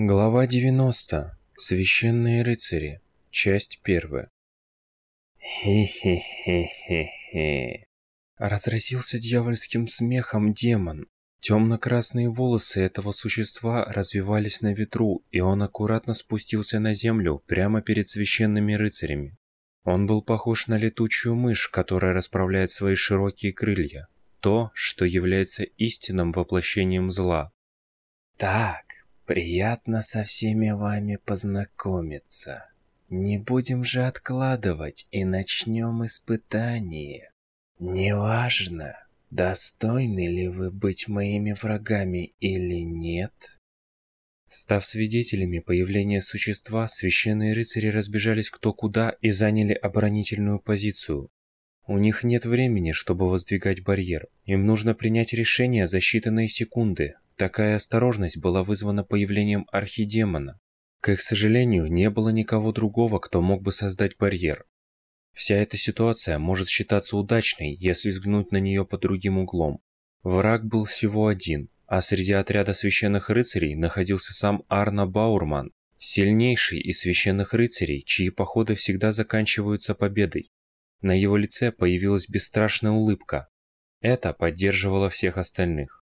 Глава 90. Священные рыцари. Часть первая. Хе-хе-хе-хе-хе. Разразился дьявольским смехом демон. Темно-красные волосы этого существа развивались на ветру, и он аккуратно спустился на землю прямо перед священными рыцарями. Он был похож на летучую мышь, которая расправляет свои широкие крылья. То, что является истинным воплощением зла. Так, Приятно со всеми вами познакомиться. Не будем же откладывать и начнем испытание. Неважно, достойны ли вы быть моими врагами или нет. Став свидетелями появления существа, священные рыцари разбежались кто куда и заняли оборонительную позицию. У них нет времени, чтобы воздвигать барьер. Им нужно принять решение за считанные секунды, Такая осторожность была вызвана появлением архидемона. К их сожалению, не было никого другого, кто мог бы создать барьер. Вся эта ситуация может считаться удачной, если взглянуть на нее под другим углом. Враг был всего один, а среди отряда священных рыцарей находился сам Арна Баурман, сильнейший из священных рыцарей, чьи походы всегда заканчиваются победой. На его лице появилась бесстрашная улыбка. Это поддерживало всех остальных.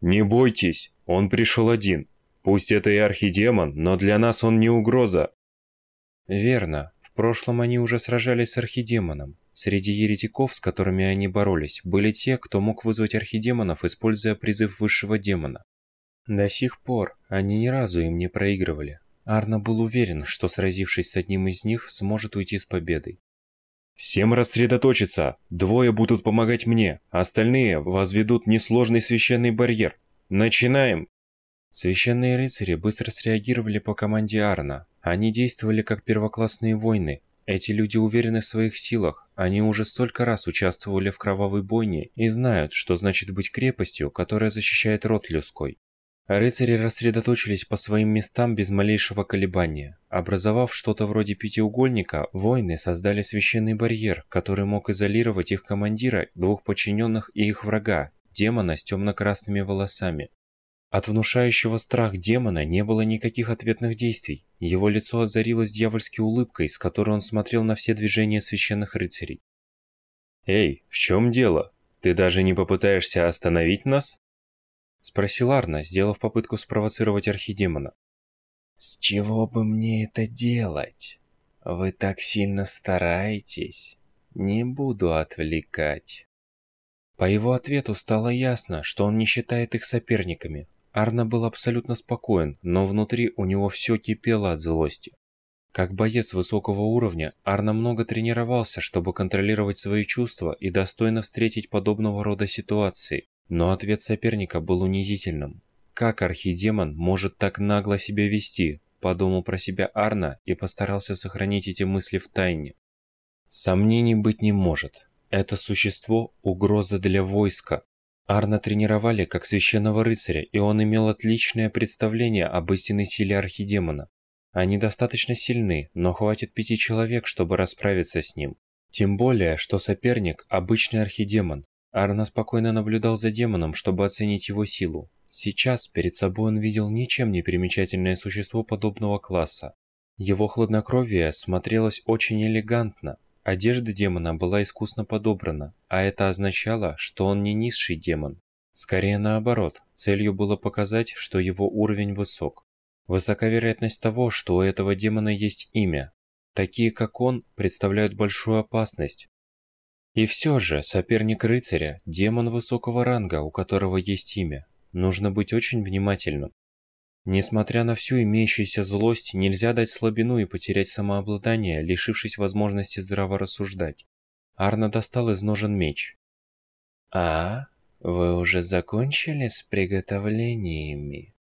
«Не бойтесь, он пришел один. Пусть это и архидемон, но для нас он не угроза». Верно. В прошлом они уже сражались с архидемоном. Среди еретиков, с которыми они боролись, были те, кто мог вызвать архидемонов, используя призыв высшего демона. До сих пор они ни разу им не проигрывали. Арно был уверен, что сразившись с одним из них, сможет уйти с победой. Всем рассредоточиться. Двое будут помогать мне, остальные возведут несложный священный барьер. Начинаем. Священные рыцари быстро среагировали по команде Арна. Они действовали как первоклассные воины. Эти люди уверены в своих силах. Они уже столько раз участвовали в кровавой бойне и знают, что значит быть крепостью, которая защищает род людской. Рыцари рассредоточились по своим местам без малейшего колебания. Образовав что-то вроде пятиугольника, воины создали священный барьер, который мог изолировать их командира, двух подчиненных и их врага, демона с темно-красными волосами. От внушающего страх демона не было никаких ответных действий. Его лицо озарилось дьявольской улыбкой, с которой он смотрел на все движения священных рыцарей. «Эй, в чем дело? Ты даже не попытаешься остановить нас?» Спросил Арна, сделав попытку спровоцировать архидемона. «С чего бы мне это делать? Вы так сильно стараетесь. Не буду отвлекать». По его ответу стало ясно, что он не считает их соперниками. Арна был абсолютно спокоен, но внутри у него все кипело от злости. Как боец высокого уровня, Арна много тренировался, чтобы контролировать свои чувства и достойно встретить подобного рода ситуации. Но ответ соперника был унизительным. Как архидемон может так нагло себя вести? Подумал про себя Арна и постарался сохранить эти мысли в тайне. Сомнений быть не может. Это существо – угроза для войска. Арна тренировали как священного рыцаря, и он имел отличное представление об истинной силе архидемона. Они достаточно сильны, но хватит пяти человек, чтобы расправиться с ним. Тем более, что соперник – обычный архидемон, Арна спокойно наблюдал за демоном, чтобы оценить его силу. Сейчас перед собой он видел ничем не примечательное существо подобного класса. Его хладнокровие смотрелось очень элегантно. Одежда демона была искусно подобрана, а это означало, что он не низший демон. Скорее наоборот, целью было показать, что его уровень высок. Высока вероятность того, что у этого демона есть имя. Такие, как он, представляют большую опасность, и все же, соперник рыцаря – демон высокого ранга, у которого есть имя. Нужно быть очень внимательным. Несмотря на всю имеющуюся злость, нельзя дать слабину и потерять самообладание, лишившись возможности здраво рассуждать. Арна достал из ножен меч. «А, вы уже закончили с приготовлениями?»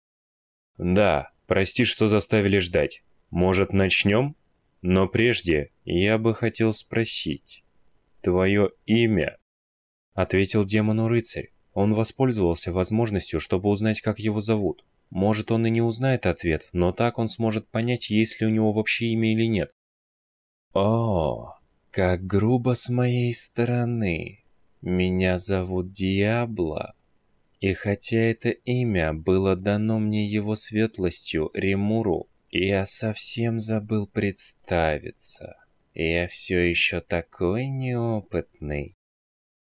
«Да, прости, что заставили ждать. Может, начнем? Но прежде я бы хотел спросить» твое имя?» Ответил демону рыцарь. Он воспользовался возможностью, чтобы узнать, как его зовут. Может, он и не узнает ответ, но так он сможет понять, есть ли у него вообще имя или нет. «О, как грубо с моей стороны. Меня зовут Диабло. И хотя это имя было дано мне его светлостью Ремуру, я совсем забыл представиться. Я все еще такой неопытный.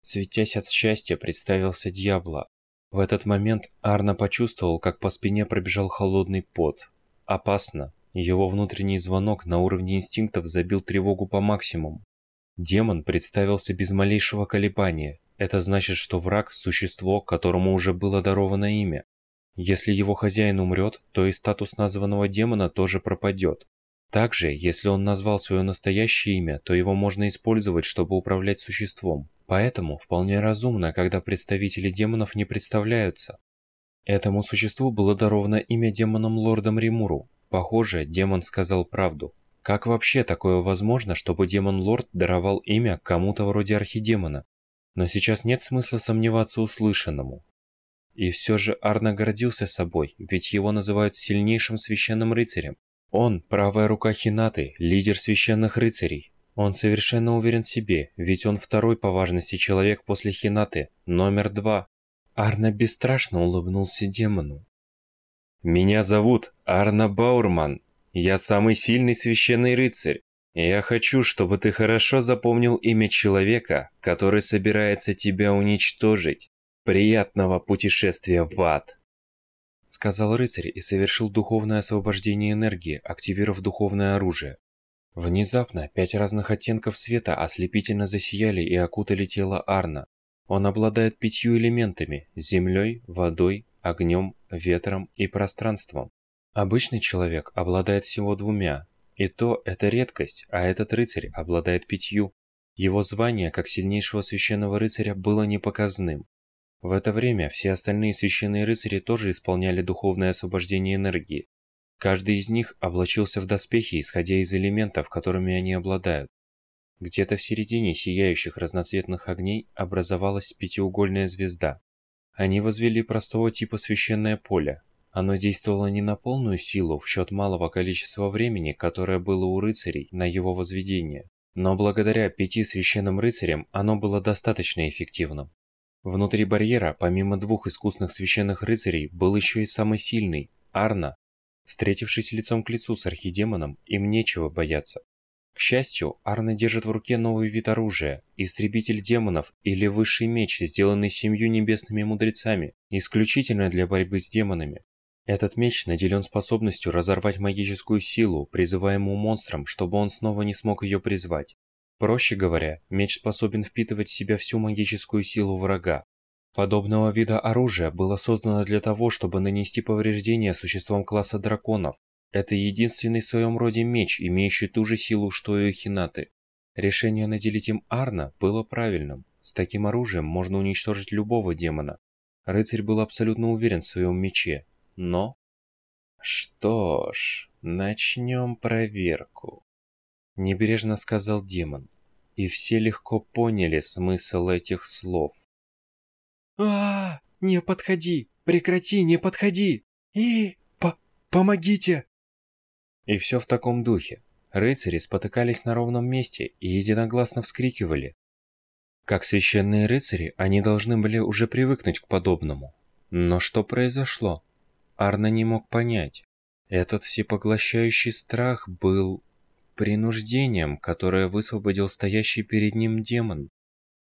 Светясь от счастья, представился Дьябло. В этот момент Арна почувствовал, как по спине пробежал холодный пот. Опасно. Его внутренний звонок на уровне инстинктов забил тревогу по максимуму. Демон представился без малейшего колебания. Это значит, что враг – существо, которому уже было даровано имя. Если его хозяин умрет, то и статус названного демона тоже пропадет. Также, если он назвал свое настоящее имя, то его можно использовать, чтобы управлять существом. Поэтому вполне разумно, когда представители демонов не представляются. Этому существу было даровано имя демоном Лордом Римуру. Похоже, демон сказал правду. Как вообще такое возможно, чтобы демон-лорд даровал имя кому-то вроде архидемона? Но сейчас нет смысла сомневаться услышанному. И все же Арна гордился собой, ведь его называют сильнейшим священным рыцарем. Он – правая рука Хинаты, лидер священных рыцарей. Он совершенно уверен в себе, ведь он второй по важности человек после Хинаты, номер два. Арна бесстрашно улыбнулся демону. «Меня зовут Арна Баурман. Я самый сильный священный рыцарь. Я хочу, чтобы ты хорошо запомнил имя человека, который собирается тебя уничтожить. Приятного путешествия в ад!» Сказал рыцарь и совершил духовное освобождение энергии, активировав духовное оружие. Внезапно пять разных оттенков света ослепительно засияли и окутали тело Арна. Он обладает пятью элементами – землей, водой, огнем, ветром и пространством. Обычный человек обладает всего двумя, и то это редкость, а этот рыцарь обладает пятью. Его звание как сильнейшего священного рыцаря было непоказным. В это время все остальные священные рыцари тоже исполняли духовное освобождение энергии. Каждый из них облачился в доспехи, исходя из элементов, которыми они обладают. Где-то в середине сияющих разноцветных огней образовалась пятиугольная звезда. Они возвели простого типа священное поле. Оно действовало не на полную силу в счет малого количества времени, которое было у рыцарей на его возведение. Но благодаря пяти священным рыцарям оно было достаточно эффективным. Внутри барьера, помимо двух искусных священных рыцарей, был еще и самый сильный – Арна. Встретившись лицом к лицу с архидемоном, им нечего бояться. К счастью, Арна держит в руке новый вид оружия – истребитель демонов или высший меч, сделанный семью небесными мудрецами, исключительно для борьбы с демонами. Этот меч наделен способностью разорвать магическую силу, призываемую монстром, чтобы он снова не смог ее призвать. Проще говоря, меч способен впитывать в себя всю магическую силу врага. Подобного вида оружия было создано для того, чтобы нанести повреждения существам класса драконов. Это единственный в своем роде меч, имеющий ту же силу, что и Хинаты. Решение наделить им Арна было правильным. С таким оружием можно уничтожить любого демона. Рыцарь был абсолютно уверен в своем мече, но... Что ж, начнем проверку. Небрежно сказал демон и все легко поняли смысл этих слов. а, -а, -а Не подходи! Прекрати, не подходи! И... По помогите!» И все в таком духе. Рыцари спотыкались на ровном месте и единогласно вскрикивали. Как священные рыцари, они должны были уже привыкнуть к подобному. Но что произошло? Арна не мог понять. Этот всепоглощающий страх был принуждением, которое высвободил стоящий перед ним демон.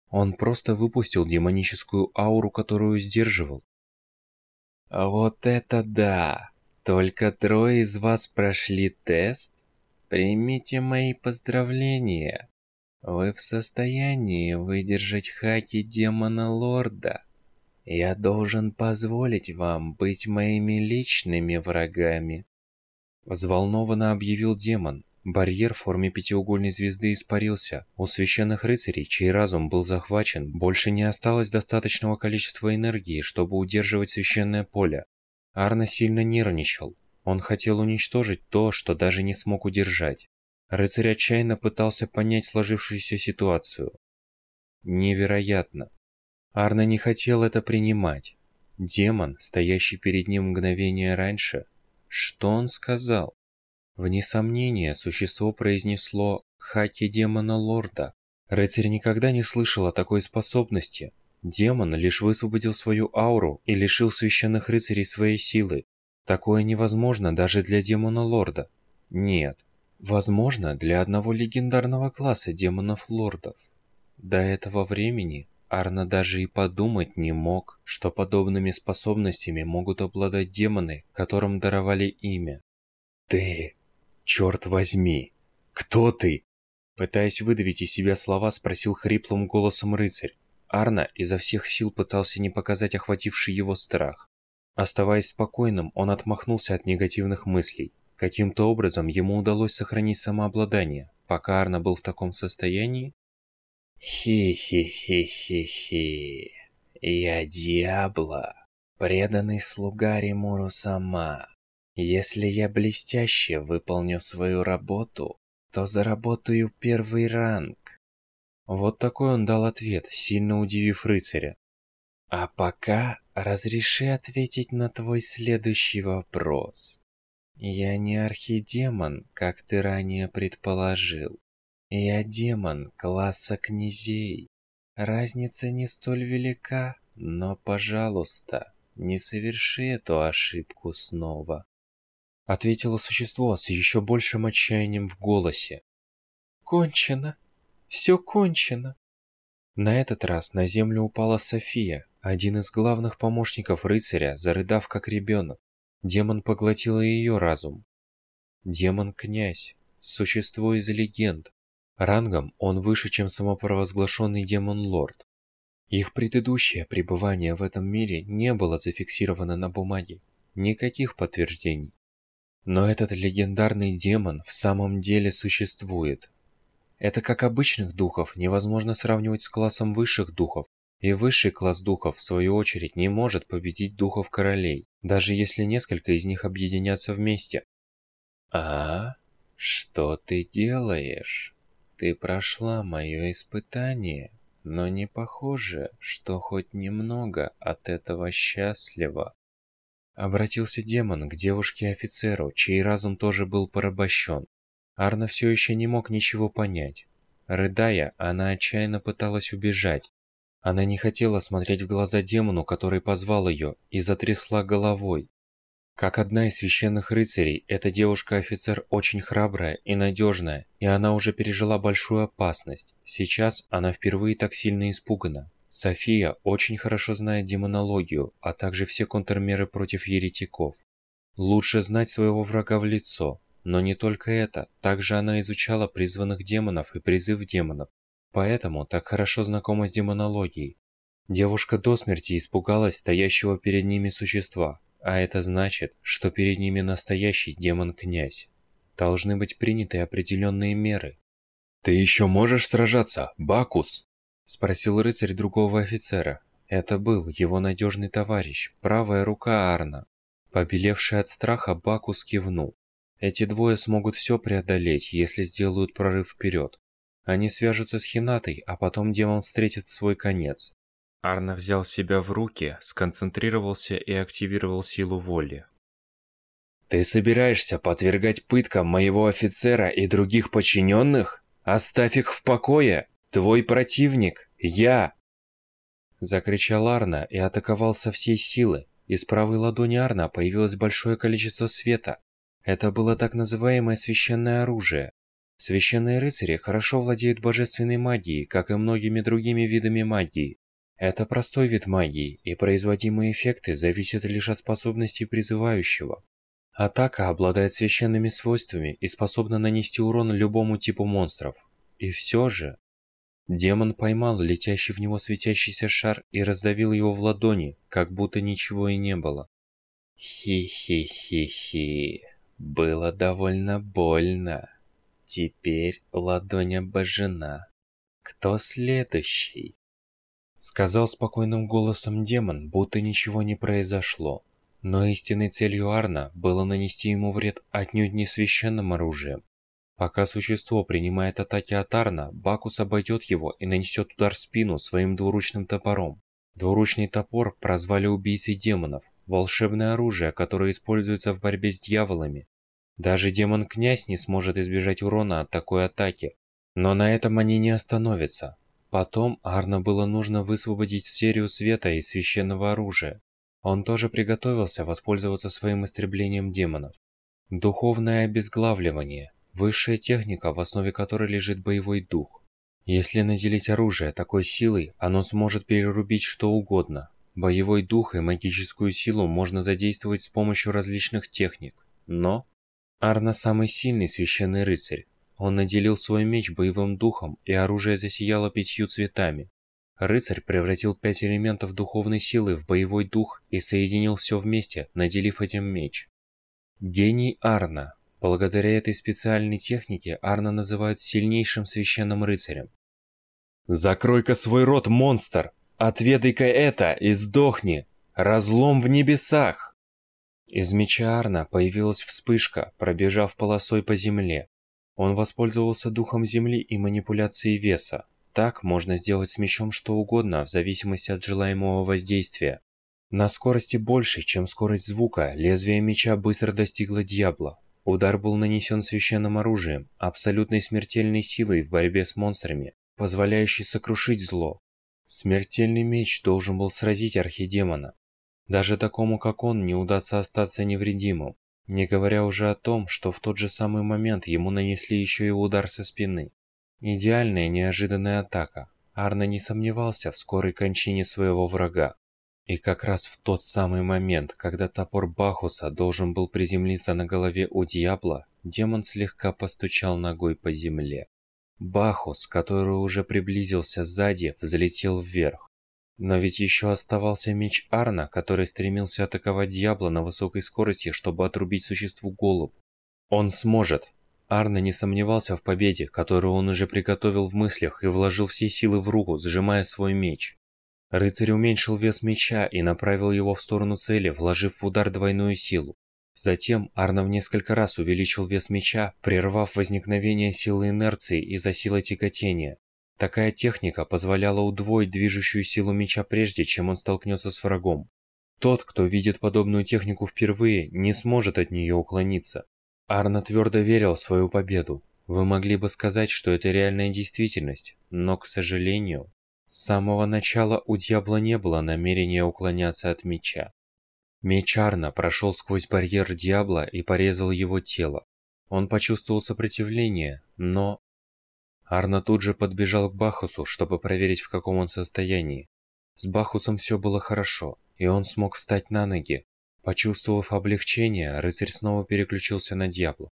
Он просто выпустил демоническую ауру, которую сдерживал. Вот это да! Только трое из вас прошли тест? Примите мои поздравления. Вы в состоянии выдержать хаки демона-лорда. Я должен позволить вам быть моими личными врагами. Взволнованно объявил демон, Барьер в форме пятиугольной звезды испарился. У священных рыцарей, чей разум был захвачен, больше не осталось достаточного количества энергии, чтобы удерживать священное поле. Арна сильно нервничал. Он хотел уничтожить то, что даже не смог удержать. Рыцарь отчаянно пытался понять сложившуюся ситуацию. Невероятно. Арна не хотел это принимать. Демон, стоящий перед ним мгновение раньше, что он сказал? Вне сомнения, существо произнесло «Хаки демона лорда». Рыцарь никогда не слышал о такой способности. Демон лишь высвободил свою ауру и лишил священных рыцарей своей силы. Такое невозможно даже для демона-лорда. Нет, возможно для одного легендарного класса демонов-лордов. До этого времени Арна даже и подумать не мог, что подобными способностями могут обладать демоны, которым даровали имя. «Ты, черт возьми, кто ты?» Пытаясь выдавить из себя слова, спросил хриплым голосом рыцарь. Арна изо всех сил пытался не показать охвативший его страх. Оставаясь спокойным, он отмахнулся от негативных мыслей. Каким-то образом ему удалось сохранить самообладание. Пока Арна был в таком состоянии, Хи-хи-хи-хи-хи. Я Диабло, преданный слуга Римуру сама. Если я блестяще выполню свою работу, то заработаю первый ранг. Вот такой он дал ответ, сильно удивив рыцаря. А пока разреши ответить на твой следующий вопрос. Я не архидемон, как ты ранее предположил. Я демон класса князей. Разница не столь велика, но, пожалуйста, не соверши эту ошибку снова. Ответило существо с еще большим отчаянием в голосе. Кончено. Все кончено. На этот раз на землю упала София, один из главных помощников рыцаря, зарыдав как ребенок. Демон поглотил ее разум. Демон-князь, существо из легенд, Рангом он выше, чем самопровозглашенный демон-лорд. Их предыдущее пребывание в этом мире не было зафиксировано на бумаге. Никаких подтверждений. Но этот легендарный демон в самом деле существует. Это как обычных духов невозможно сравнивать с классом высших духов, и высший класс духов, в свою очередь, не может победить духов королей, даже если несколько из них объединятся вместе. «А? Что ты делаешь?» Ты прошла мое испытание, но не похоже, что хоть немного от этого счастлива. Обратился демон к девушке-офицеру, чей разум тоже был порабощен. Арна все еще не мог ничего понять. Рыдая, она отчаянно пыталась убежать. Она не хотела смотреть в глаза демону, который позвал ее, и затрясла головой. Как одна из священных рыцарей, эта девушка-офицер очень храбрая и надежная, и она уже пережила большую опасность. Сейчас она впервые так сильно испугана. София очень хорошо знает демонологию, а также все контрмеры против еретиков. Лучше знать своего врага в лицо, но не только это, также она изучала призванных демонов и призыв демонов, поэтому так хорошо знакома с демонологией. Девушка до смерти испугалась стоящего перед ними существа, а это значит, что перед ними настоящий демон-князь. Должны быть приняты определенные меры. «Ты еще можешь сражаться, Бакус?» Спросил рыцарь другого офицера. Это был его надежный товарищ, правая рука Арна. Побелевший от страха, Бакус кивнул. Эти двое смогут все преодолеть, если сделают прорыв вперед. Они свяжутся с Хинатой, а потом демон встретит свой конец. Арна взял себя в руки, сконцентрировался и активировал силу воли. «Ты собираешься подвергать пыткам моего офицера и других подчиненных? Оставь их в покое! Твой противник – я!» Закричал Арна и атаковал со всей силы. Из правой ладони Арна появилось большое количество света. Это было так называемое священное оружие. Священные рыцари хорошо владеют божественной магией, как и многими другими видами магии. Это простой вид магии, и производимые эффекты зависят лишь от способностей призывающего. Атака обладает священными свойствами и способна нанести урон любому типу монстров. И все же... Демон поймал летящий в него светящийся шар и раздавил его в ладони, как будто ничего и не было. Хи-хи-хи-хи. Было довольно больно. Теперь ладонь обожжена. Кто следующий? Сказал спокойным голосом демон, будто ничего не произошло. Но истинной целью Арна было нанести ему вред отнюдь не священным оружием. Пока существо принимает атаки от Арна, Бакус обойдет его и нанесет удар в спину своим двуручным топором. Двуручный топор прозвали убийцей демонов, волшебное оружие, которое используется в борьбе с дьяволами. Даже демон-князь не сможет избежать урона от такой атаки. Но на этом они не остановятся. Потом Арна было нужно высвободить серию света из священного оружия. Он тоже приготовился воспользоваться своим истреблением демонов. Духовное обезглавливание – высшая техника, в основе которой лежит боевой дух. Если наделить оружие такой силой, оно сможет перерубить что угодно. Боевой дух и магическую силу можно задействовать с помощью различных техник. Но Арна самый сильный священный рыцарь. Он наделил свой меч боевым духом, и оружие засияло пятью цветами. Рыцарь превратил пять элементов духовной силы в боевой дух и соединил все вместе, наделив этим меч. Гений Арна. Благодаря этой специальной технике Арна называют сильнейшим священным рыцарем. «Закрой-ка свой рот, монстр! Отведай-ка это и сдохни! Разлом в небесах!» Из меча Арна появилась вспышка, пробежав полосой по земле. Он воспользовался духом земли и манипуляцией веса. Так можно сделать с мечом что угодно, в зависимости от желаемого воздействия. На скорости больше, чем скорость звука, лезвие меча быстро достигло Дьябла. Удар был нанесен священным оружием, абсолютной смертельной силой в борьбе с монстрами, позволяющей сокрушить зло. Смертельный меч должен был сразить архидемона. Даже такому, как он, не удастся остаться невредимым. Не говоря уже о том, что в тот же самый момент ему нанесли еще и удар со спины. Идеальная неожиданная атака. Арна не сомневался в скорой кончине своего врага. И как раз в тот самый момент, когда топор Бахуса должен был приземлиться на голове у Дьябла, демон слегка постучал ногой по земле. Бахус, который уже приблизился сзади, взлетел вверх. Но ведь еще оставался меч Арна, который стремился атаковать Дьябла на высокой скорости, чтобы отрубить существу голову. Он сможет. Арна не сомневался в победе, которую он уже приготовил в мыслях и вложил все силы в руку, сжимая свой меч. Рыцарь уменьшил вес меча и направил его в сторону цели, вложив в удар двойную силу. Затем Арнов несколько раз увеличил вес меча, прервав возникновение силы инерции из-за силы тяготения. Такая техника позволяла удвоить движущую силу меча прежде, чем он столкнется с врагом. Тот, кто видит подобную технику впервые, не сможет от нее уклониться. Арна твердо верил в свою победу. Вы могли бы сказать, что это реальная действительность, но, к сожалению, с самого начала у Дьябла не было намерения уклоняться от меча. Меч Арна прошел сквозь барьер Дьябла и порезал его тело. Он почувствовал сопротивление, но... Арна тут же подбежал к Бахусу, чтобы проверить, в каком он состоянии. С Бахусом все было хорошо, и он смог встать на ноги. Почувствовав облегчение, рыцарь снова переключился на Дьябла.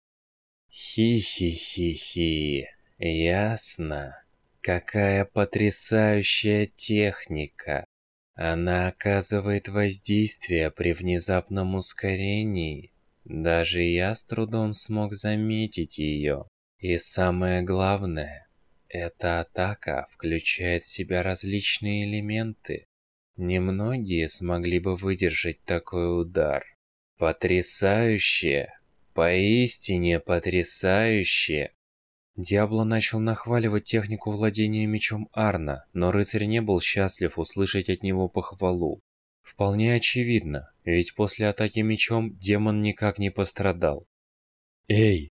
Хи-хи-хи-хи, ясно. Какая потрясающая техника! Она оказывает воздействие при внезапном ускорении. Даже я с трудом смог заметить ее. И самое главное, эта атака включает в себя различные элементы. Немногие смогли бы выдержать такой удар. Потрясающе! Поистине потрясающе! Диабло начал нахваливать технику владения мечом Арна, но рыцарь не был счастлив услышать от него похвалу. Вполне очевидно, ведь после атаки мечом демон никак не пострадал. «Эй,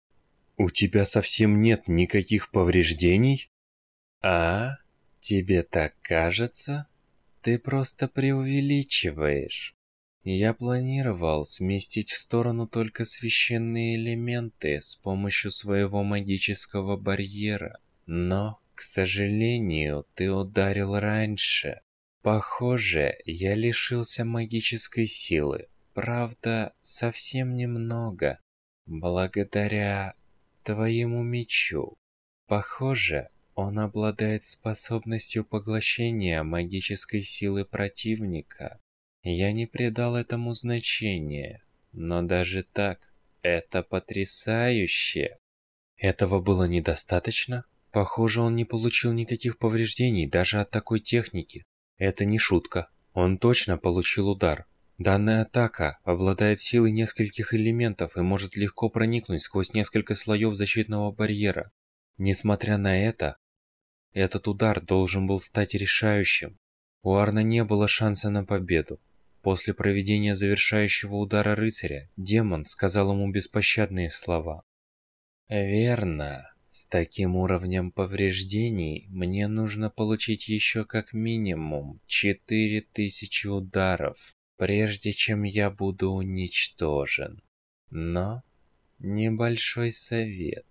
у тебя совсем нет никаких повреждений?» «А? Тебе так кажется? Ты просто преувеличиваешь. Я планировал сместить в сторону только священные элементы с помощью своего магического барьера. Но, к сожалению, ты ударил раньше. Похоже, я лишился магической силы. Правда, совсем немного. Благодаря твоему мечу. Похоже, он обладает способностью поглощения магической силы противника. Я не придал этому значения, но даже так, это потрясающе. Этого было недостаточно? Похоже, он не получил никаких повреждений даже от такой техники. Это не шутка. Он точно получил удар. Данная атака обладает силой нескольких элементов и может легко проникнуть сквозь несколько слоев защитного барьера. Несмотря на это, этот удар должен был стать решающим. У Арна не было шанса на победу. После проведения завершающего удара рыцаря, демон сказал ему беспощадные слова. «Верно. С таким уровнем повреждений мне нужно получить еще как минимум 4000 ударов, прежде чем я буду уничтожен. Но небольшой совет.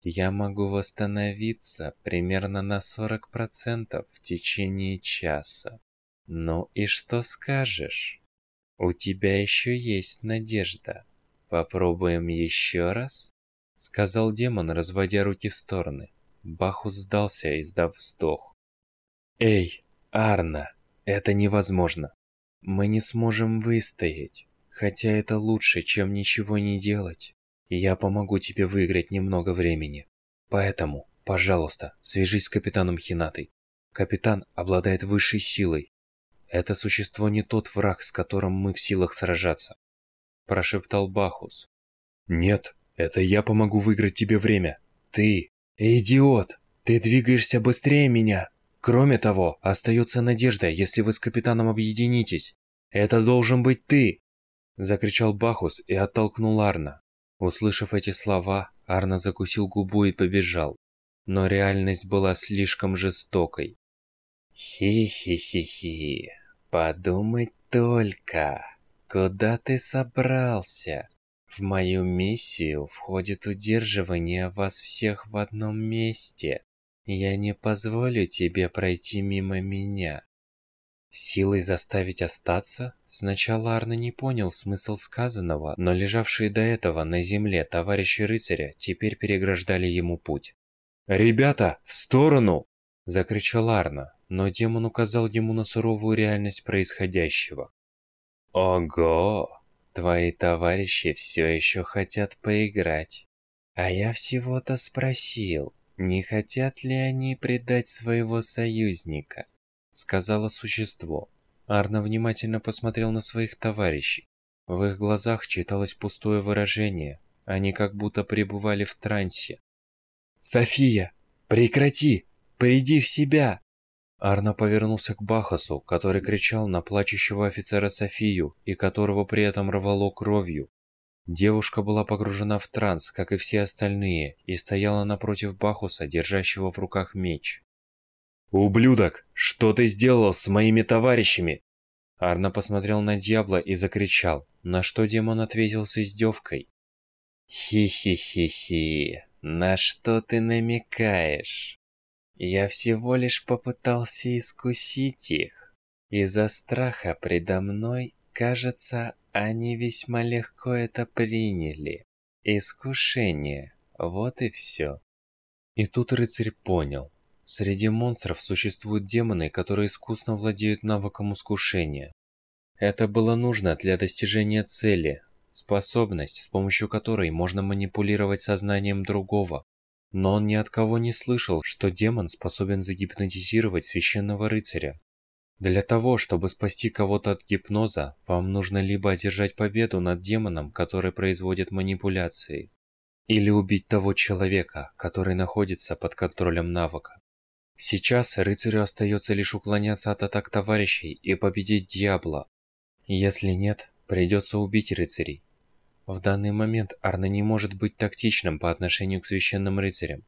Я могу восстановиться примерно на 40% в течение часа. Ну и что скажешь? У тебя еще есть надежда. Попробуем еще раз? Сказал демон, разводя руки в стороны. Бахус сдался, издав вздох. «Эй, Арна, это невозможно. Мы не сможем выстоять, хотя это лучше, чем ничего не делать. Я помогу тебе выиграть немного времени. Поэтому, пожалуйста, свяжись с капитаном Хинатой. Капитан обладает высшей силой. Это существо не тот враг, с которым мы в силах сражаться. Прошептал Бахус. Нет, это я помогу выиграть тебе время. Ты... Идиот! Ты двигаешься быстрее меня. Кроме того, остается надежда, если вы с капитаном объединитесь. Это должен быть ты!» Закричал Бахус и оттолкнул Арна. Услышав эти слова, Арна закусил губу и побежал. Но реальность была слишком жестокой. «Хи-хи-хи-хи, подумать только, куда ты собрался?» В мою миссию входит удерживание вас всех в одном месте. Я не позволю тебе пройти мимо меня. Силой заставить остаться? Сначала Арна не понял смысл сказанного, но лежавшие до этого на земле товарищи рыцаря теперь переграждали ему путь. «Ребята, в сторону!» – закричал Арна, но демон указал ему на суровую реальность происходящего. «Ого!» Твои товарищи все еще хотят поиграть. А я всего-то спросил, не хотят ли они предать своего союзника, сказала существо. Арно внимательно посмотрел на своих товарищей. В их глазах читалось пустое выражение. Они как будто пребывали в трансе. «София, прекрати! Приди в себя!» Арно повернулся к Бахасу, который кричал на плачущего офицера Софию и которого при этом рвало кровью. Девушка была погружена в транс, как и все остальные, и стояла напротив Бахуса, держащего в руках меч. «Ублюдок! Что ты сделал с моими товарищами?» Арно посмотрел на Дьябла и закричал, на что демон ответил с издевкой. «Хи-хи-хи-хи, на что ты намекаешь?» Я всего лишь попытался искусить их. Из-за страха предо мной, кажется, они весьма легко это приняли. Искушение. Вот и все. И тут рыцарь понял. Среди монстров существуют демоны, которые искусно владеют навыком искушения. Это было нужно для достижения цели, способность, с помощью которой можно манипулировать сознанием другого, но он ни от кого не слышал, что демон способен загипнотизировать священного рыцаря. Для того, чтобы спасти кого-то от гипноза, вам нужно либо одержать победу над демоном, который производит манипуляции, или убить того человека, который находится под контролем навыка. Сейчас рыцарю остается лишь уклоняться от атак товарищей и победить дьявола. Если нет, придется убить рыцарей, в данный момент Арна не может быть тактичным по отношению к священным рыцарям.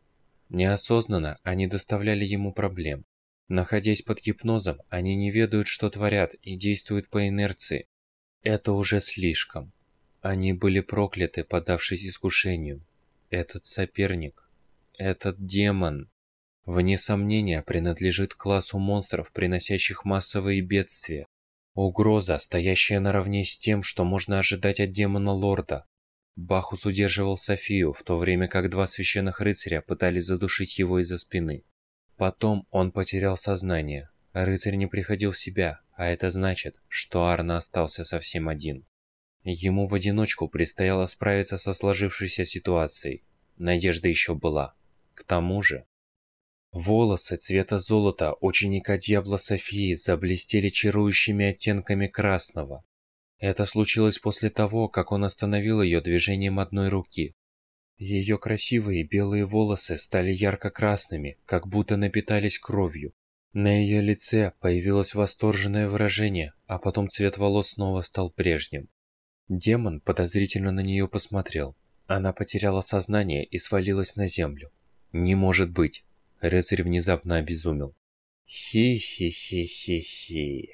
Неосознанно они доставляли ему проблем. Находясь под гипнозом, они не ведают, что творят, и действуют по инерции. Это уже слишком. Они были прокляты, подавшись искушению. Этот соперник, этот демон, вне сомнения, принадлежит классу монстров, приносящих массовые бедствия. Угроза, стоящая наравне с тем, что можно ожидать от демона-лорда. Бахус удерживал Софию, в то время как два священных рыцаря пытались задушить его из-за спины. Потом он потерял сознание. Рыцарь не приходил в себя, а это значит, что Арна остался совсем один. Ему в одиночку предстояло справиться со сложившейся ситуацией. Надежда еще была. К тому же, Волосы цвета золота ученика Дьябла Софии заблестели чарующими оттенками красного. Это случилось после того, как он остановил ее движением одной руки. Ее красивые белые волосы стали ярко-красными, как будто напитались кровью. На ее лице появилось восторженное выражение, а потом цвет волос снова стал прежним. Демон подозрительно на нее посмотрел. Она потеряла сознание и свалилась на землю. Не может быть. Рыцарь внезапно обезумел. Хи-хи-хи-хи-хи.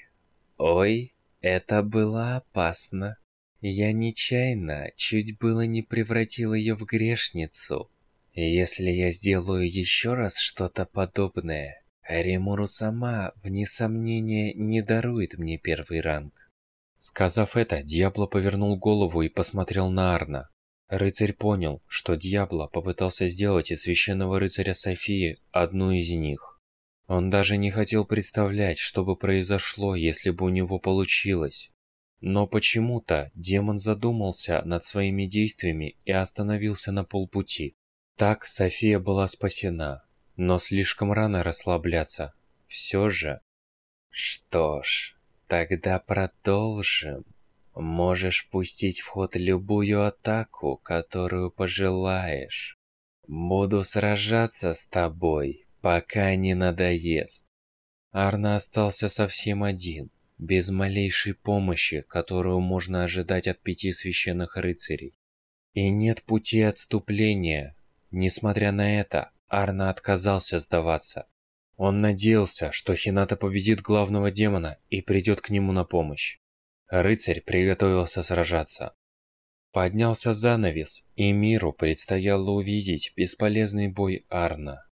Ой, это было опасно. Я нечаянно чуть было не превратил ее в грешницу. Если я сделаю еще раз что-то подобное, Римуру сама, вне сомнения, не дарует мне первый ранг. Сказав это, Диабло повернул голову и посмотрел на Арна. Рыцарь понял, что Диабло попытался сделать из священного рыцаря Софии одну из них. Он даже не хотел представлять, что бы произошло, если бы у него получилось. Но почему-то демон задумался над своими действиями и остановился на полпути. Так София была спасена, но слишком рано расслабляться. Все же... Что ж, тогда продолжим. Можешь пустить в ход любую атаку, которую пожелаешь. Буду сражаться с тобой, пока не надоест. Арна остался совсем один без малейшей помощи, которую можно ожидать от пяти священных рыцарей. И нет пути отступления. Несмотря на это, Арна отказался сдаваться. Он надеялся, что Хината победит главного демона и придет к нему на помощь. Рыцарь приготовился сражаться. Поднялся занавес, и миру предстояло увидеть бесполезный бой Арна.